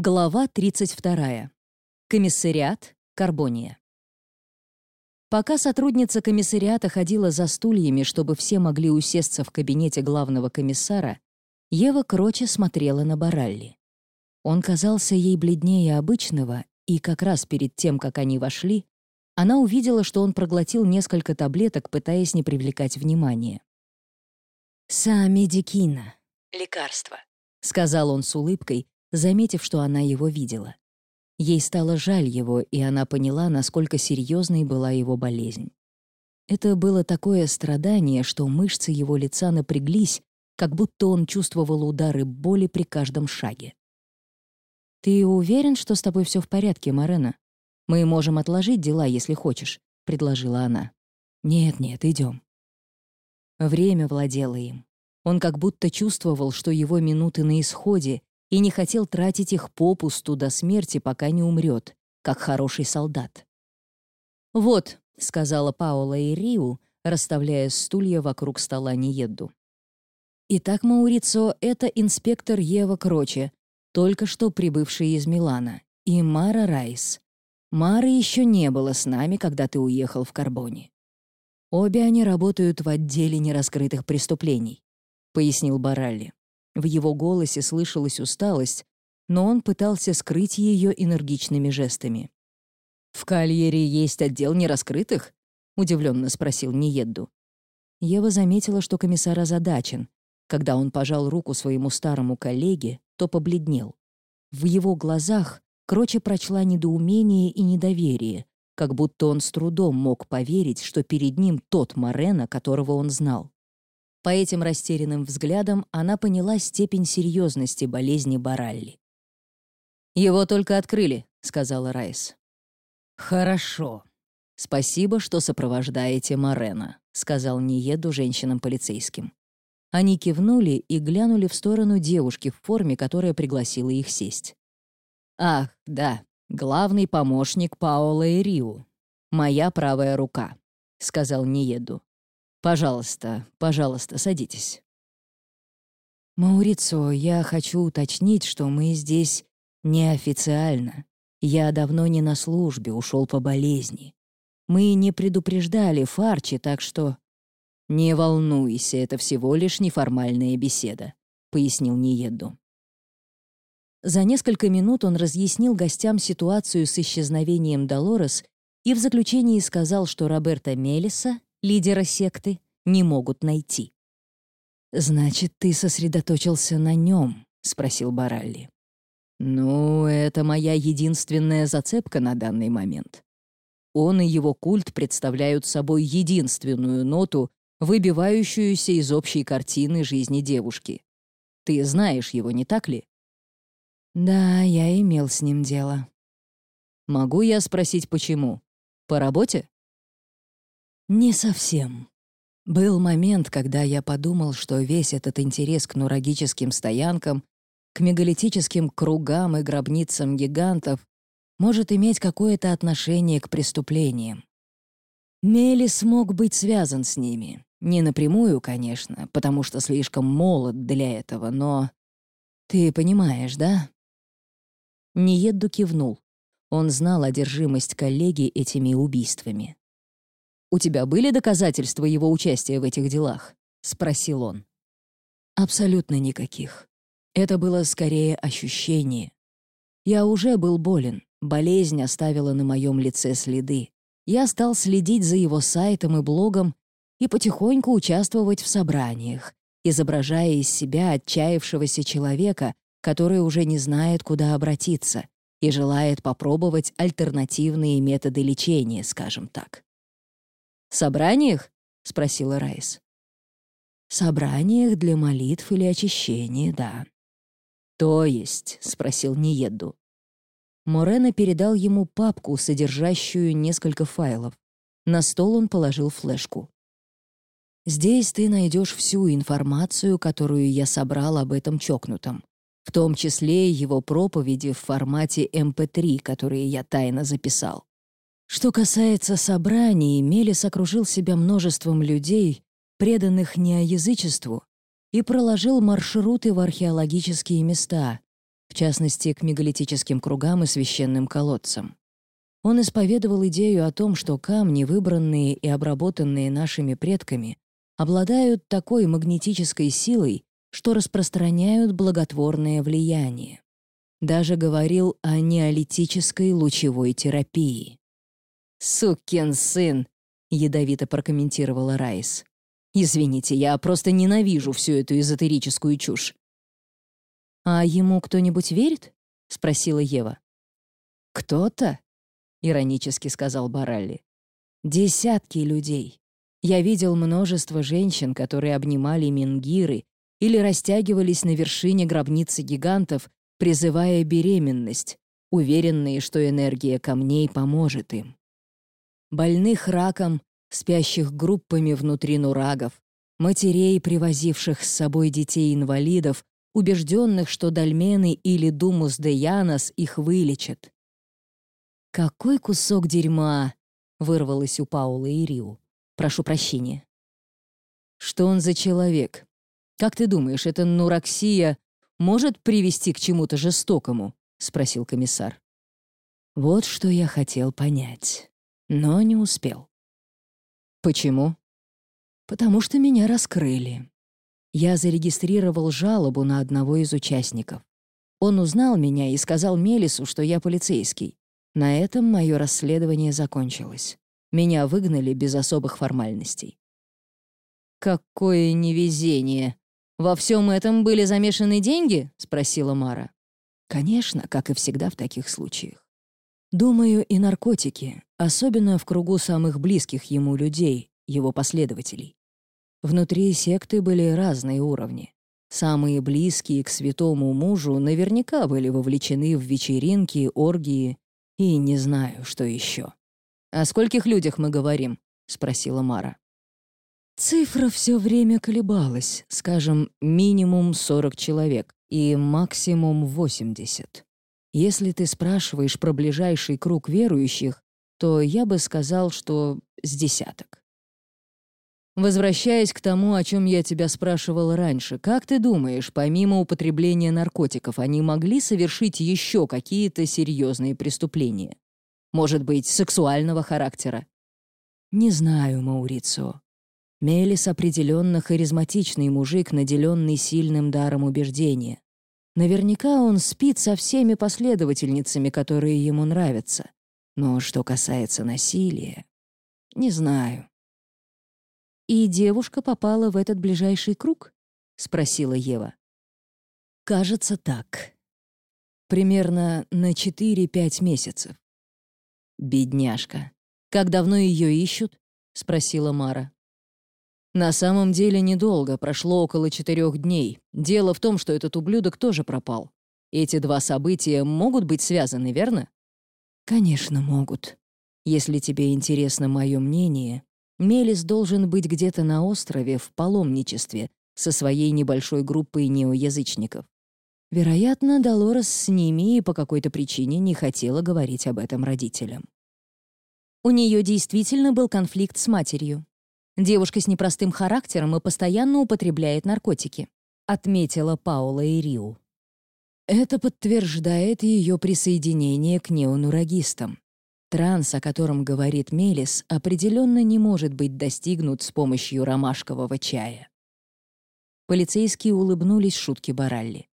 Глава 32. Комиссариат. Карбония. Пока сотрудница комиссариата ходила за стульями, чтобы все могли усесться в кабинете главного комиссара, Ева Кроче смотрела на Баралли. Он казался ей бледнее обычного, и как раз перед тем, как они вошли, она увидела, что он проглотил несколько таблеток, пытаясь не привлекать внимания. «Самедикина. Лекарство», — сказал он с улыбкой, заметив, что она его видела. Ей стало жаль его, и она поняла, насколько серьезной была его болезнь. Это было такое страдание, что мышцы его лица напряглись, как будто он чувствовал удары боли при каждом шаге. «Ты уверен, что с тобой все в порядке, Марена? Мы можем отложить дела, если хочешь», — предложила она. «Нет-нет, идем». Время владело им. Он как будто чувствовал, что его минуты на исходе, и не хотел тратить их попусту до смерти, пока не умрет, как хороший солдат. «Вот», — сказала Паула и Риу, расставляя стулья вокруг стола Ниедду. «Итак, Маурицо, это инспектор Ева Кроче, только что прибывший из Милана, и Мара Райс. Мары еще не было с нами, когда ты уехал в Карбоне. Обе они работают в отделе нераскрытых преступлений», — пояснил Баралли. В его голосе слышалась усталость, но он пытался скрыть ее энергичными жестами. «В Кальере есть отдел нераскрытых?» — удивленно спросил Ниедду. Ева заметила, что комиссар озадачен. Когда он пожал руку своему старому коллеге, то побледнел. В его глазах Кроче прочла недоумение и недоверие, как будто он с трудом мог поверить, что перед ним тот Морена, которого он знал. По этим растерянным взглядам она поняла степень серьезности болезни Баралли. «Его только открыли», — сказала Райс. «Хорошо. Спасибо, что сопровождаете Морена», — сказал Ниеду женщинам-полицейским. Они кивнули и глянули в сторону девушки в форме, которая пригласила их сесть. «Ах, да, главный помощник Паола и Риу. Моя правая рука», — сказал Ниеду. Пожалуйста, пожалуйста, садитесь. Маурицо, я хочу уточнить, что мы здесь неофициально. Я давно не на службе, ушел по болезни. Мы не предупреждали Фарчи, так что... «Не волнуйся, это всего лишь неформальная беседа», — пояснил Ниеду. За несколько минут он разъяснил гостям ситуацию с исчезновением Долорес и в заключении сказал, что Роберта Мелиса лидера секты, не могут найти. «Значит, ты сосредоточился на нем?» — спросил Баралли. «Ну, это моя единственная зацепка на данный момент. Он и его культ представляют собой единственную ноту, выбивающуюся из общей картины жизни девушки. Ты знаешь его, не так ли?» «Да, я имел с ним дело». «Могу я спросить, почему? По работе?» Не совсем. Был момент, когда я подумал, что весь этот интерес к нурагическим стоянкам, к мегалитическим кругам и гробницам гигантов может иметь какое-то отношение к преступлениям. Мелис мог быть связан с ними. Не напрямую, конечно, потому что слишком молод для этого, но... Ты понимаешь, да? Ниедду кивнул. Он знал одержимость коллеги этими убийствами. «У тебя были доказательства его участия в этих делах?» — спросил он. «Абсолютно никаких. Это было скорее ощущение. Я уже был болен, болезнь оставила на моем лице следы. Я стал следить за его сайтом и блогом и потихоньку участвовать в собраниях, изображая из себя отчаявшегося человека, который уже не знает, куда обратиться, и желает попробовать альтернативные методы лечения, скажем так. «Собраниях?» — спросила Райс. «Собраниях для молитв или очищения, да». «То есть?» — спросил Ниедду. Морено передал ему папку, содержащую несколько файлов. На стол он положил флешку. «Здесь ты найдешь всю информацию, которую я собрал об этом чокнутом, в том числе его проповеди в формате MP3, эм которые я тайно записал. Что касается собраний, Мелис окружил себя множеством людей, преданных неоязычеству, и проложил маршруты в археологические места, в частности, к мегалитическим кругам и священным колодцам. Он исповедовал идею о том, что камни, выбранные и обработанные нашими предками, обладают такой магнетической силой, что распространяют благотворное влияние. Даже говорил о неолитической лучевой терапии. «Сукин сын!» — ядовито прокомментировала Райс. «Извините, я просто ненавижу всю эту эзотерическую чушь». «А ему кто-нибудь верит?» — спросила Ева. «Кто-то?» — иронически сказал Баралли. «Десятки людей. Я видел множество женщин, которые обнимали мингиры или растягивались на вершине гробницы гигантов, призывая беременность, уверенные, что энергия камней поможет им. Больных раком, спящих группами внутри нурагов, матерей, привозивших с собой детей-инвалидов, убежденных, что дольмены или думус де Янос их вылечат. «Какой кусок дерьма!» — вырвалось у Паула и Риу. «Прошу прощения». «Что он за человек? Как ты думаешь, эта нураксия может привести к чему-то жестокому?» — спросил комиссар. «Вот что я хотел понять, но не успел». «Почему?» «Потому что меня раскрыли. Я зарегистрировал жалобу на одного из участников. Он узнал меня и сказал Мелису, что я полицейский. На этом мое расследование закончилось. Меня выгнали без особых формальностей. «Какое невезение! Во всем этом были замешаны деньги?» — спросила Мара. «Конечно, как и всегда в таких случаях. Думаю, и наркотики, особенно в кругу самых близких ему людей, его последователей. Внутри секты были разные уровни. Самые близкие к святому мужу наверняка были вовлечены в вечеринки, оргии и не знаю, что еще. «О скольких людях мы говорим?» — спросила Мара. Цифра все время колебалась, скажем, минимум 40 человек и максимум 80. Если ты спрашиваешь про ближайший круг верующих, то я бы сказал, что с десяток. Возвращаясь к тому, о чем я тебя спрашивал раньше, как ты думаешь, помимо употребления наркотиков, они могли совершить еще какие-то серьезные преступления? Может быть, сексуального характера? Не знаю, Маурицио. Мелис определенно харизматичный мужик, наделенный сильным даром убеждения. Наверняка он спит со всеми последовательницами, которые ему нравятся. Но что касается насилия, не знаю. «И девушка попала в этот ближайший круг?» — спросила Ева. «Кажется, так. Примерно на 4-5 месяцев». «Бедняжка. Как давно ее ищут?» — спросила Мара. «На самом деле недолго, прошло около четырех дней. Дело в том, что этот ублюдок тоже пропал. Эти два события могут быть связаны, верно?» «Конечно, могут. Если тебе интересно мое мнение, Мелис должен быть где-то на острове в паломничестве со своей небольшой группой неоязычников. Вероятно, Долорес с ними и по какой-то причине не хотела говорить об этом родителям. У нее действительно был конфликт с матерью. Девушка с непростым характером и постоянно употребляет наркотики, отметила Паула и Риу. Это подтверждает ее присоединение к неонурагистам. Транс, о котором говорит Мелис, определенно не может быть достигнут с помощью ромашкового чая. Полицейские улыбнулись шутки Баралли.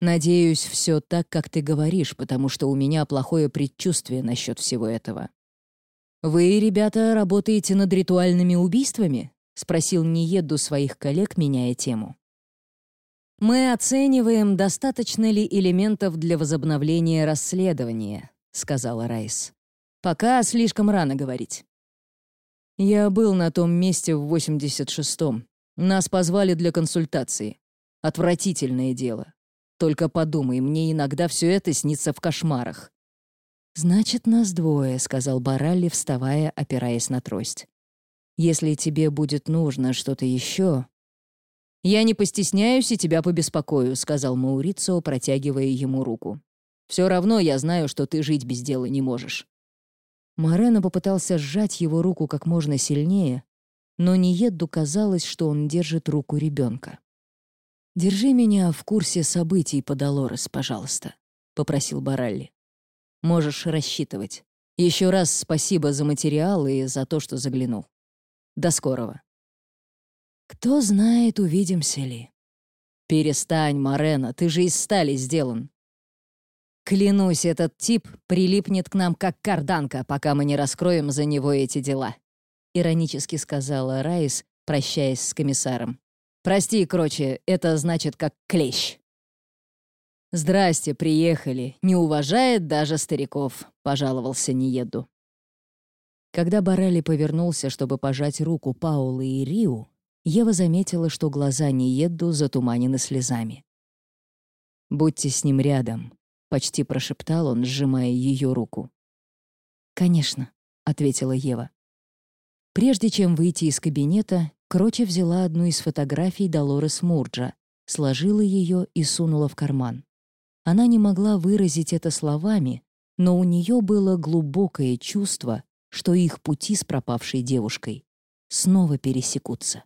«Надеюсь, все так, как ты говоришь, потому что у меня плохое предчувствие насчет всего этого». «Вы, ребята, работаете над ритуальными убийствами?» — спросил Ниеду своих коллег, меняя тему. «Мы оцениваем, достаточно ли элементов для возобновления расследования», — сказала Райс. Пока слишком рано говорить. Я был на том месте в 86-м. Нас позвали для консультации. Отвратительное дело. Только подумай, мне иногда все это снится в кошмарах. «Значит, нас двое», — сказал Баралли, вставая, опираясь на трость. «Если тебе будет нужно что-то еще...» «Я не постесняюсь и тебя побеспокою», — сказал Маурицо, протягивая ему руку. «Все равно я знаю, что ты жить без дела не можешь». Морено попытался сжать его руку как можно сильнее, но Ниедду казалось, что он держит руку ребенка. «Держи меня в курсе событий по Долорес, пожалуйста», — попросил Баралли. «Можешь рассчитывать. Еще раз спасибо за материал и за то, что заглянул. До скорого». «Кто знает, увидимся ли». «Перестань, Морена, ты же из стали сделан». «Клянусь, этот тип прилипнет к нам как карданка, пока мы не раскроем за него эти дела», — иронически сказала Райс, прощаясь с комиссаром. «Прости, короче, это значит как клещ». «Здрасте, приехали. Не уважает даже стариков», — пожаловался Ниеду. Когда Барали повернулся, чтобы пожать руку Паулы и Риу, Ева заметила, что глаза Ниеду затуманены слезами. «Будьте с ним рядом», — почти прошептал он, сжимая ее руку. «Конечно», — ответила Ева. Прежде чем выйти из кабинета, Кроче взяла одну из фотографий Долорес Мурджа, сложила ее и сунула в карман. Она не могла выразить это словами, но у нее было глубокое чувство, что их пути с пропавшей девушкой снова пересекутся.